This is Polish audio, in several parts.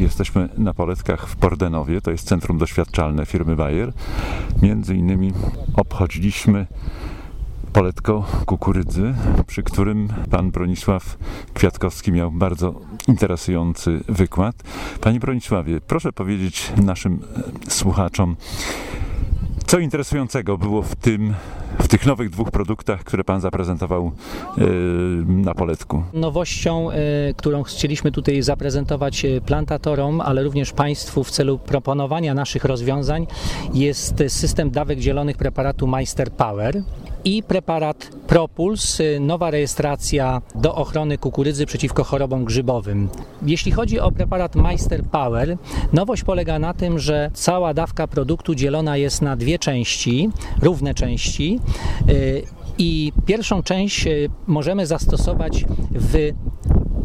Jesteśmy na Poletkach w Pordenowie, to jest centrum doświadczalne firmy Bayer. Między innymi obchodziliśmy poletko kukurydzy, przy którym pan Bronisław Kwiatkowski miał bardzo interesujący wykład. Panie Bronisławie, proszę powiedzieć naszym e, słuchaczom, co interesującego było w tym, tych nowych dwóch produktach, które Pan zaprezentował yy, na poletku? Nowością, yy, którą chcieliśmy tutaj zaprezentować e, plantatorom, ale również Państwu w celu proponowania naszych rozwiązań jest system dawek dzielonych preparatu Meister Power i preparat Propuls, nowa rejestracja do ochrony kukurydzy przeciwko chorobom grzybowym. Jeśli chodzi o preparat Meister Power, nowość polega na tym, że cała dawka produktu dzielona jest na dwie części, równe części y, i pierwszą część y, możemy zastosować w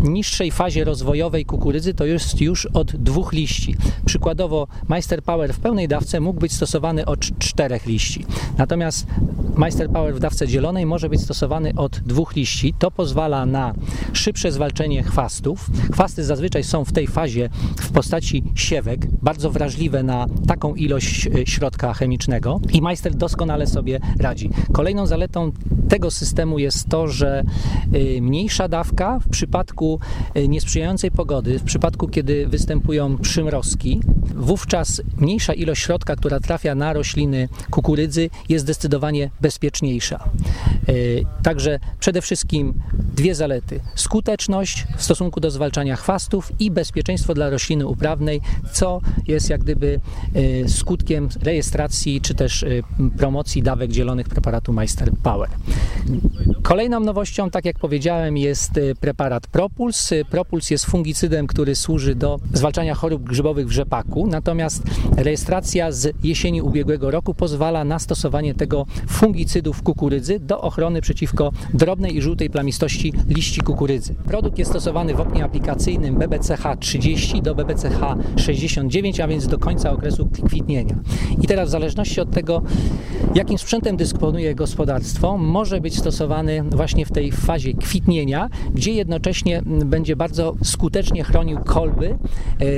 niższej fazie rozwojowej kukurydzy to jest już od dwóch liści. Przykładowo Meister Power w pełnej dawce mógł być stosowany od czterech liści. Natomiast Meister Power w dawce dzielonej może być stosowany od dwóch liści. To pozwala na szybsze zwalczenie chwastów. Chwasty zazwyczaj są w tej fazie w postaci siewek, bardzo wrażliwe na taką ilość e, środka chemicznego i Meister doskonale sobie radzi. Kolejną zaletą tego systemu jest to, że e, mniejsza dawka w przypadku e, niesprzyjającej pogody, w przypadku kiedy występują przymrozki, wówczas mniejsza ilość środka, która trafia na rośliny kukurydzy jest zdecydowanie bezpieczniejsza. E, także przede wszystkim dwie zalety: skuteczność w stosunku do zwalczania chwastów i bezpieczeństwo dla rośliny uprawnej, co jest jak gdyby e, skutkiem rejestracji czy też promocji dawek dzielonych preparatu Meister Power. Kolejną nowością, tak jak powiedziałem, jest preparat Propuls. Propuls jest fungicydem, który służy do zwalczania chorób grzybowych w rzepaku, natomiast rejestracja z jesieni ubiegłego roku pozwala na stosowanie tego fungicidu fungicydów kukurydzy do ochrony przeciwko drobnej i żółtej plamistości liści kukurydzy. Produkt jest stosowany w oknie aplikacyjnym BBCH 30 do BBCH 69, a więc do końca okresu kwitnienia. I teraz w zależności od tego, jakim sprzętem dysponuje gospodarstwo, może być stosowany właśnie w tej fazie kwitnienia, gdzie jednocześnie będzie bardzo skutecznie chronił kolby e,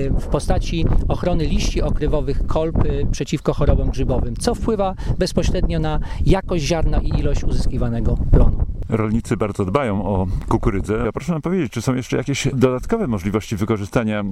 w postaci ochrony liści okrywowych kolb e, przeciwko chorobom grzybowym, co wpływa bezpośrednio na jakość jakość ziarna i ilość uzyskiwanego plonu. Rolnicy bardzo dbają o kukurydzę. Ja proszę nam powiedzieć, czy są jeszcze jakieś dodatkowe możliwości wykorzystania e,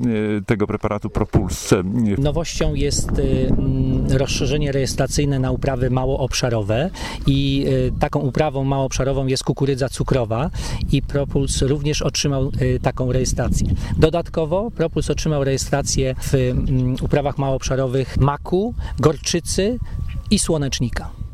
tego preparatu Propuls? Nowością jest e, mm, rozszerzenie rejestracyjne na uprawy małoobszarowe i e, taką uprawą małoobszarową jest kukurydza cukrowa i Propuls również otrzymał taką rejestrację. Dodatkowo Propuls otrzymał rejestrację w mm, uprawach małoobszarowych maku, gorczycy i słonecznika.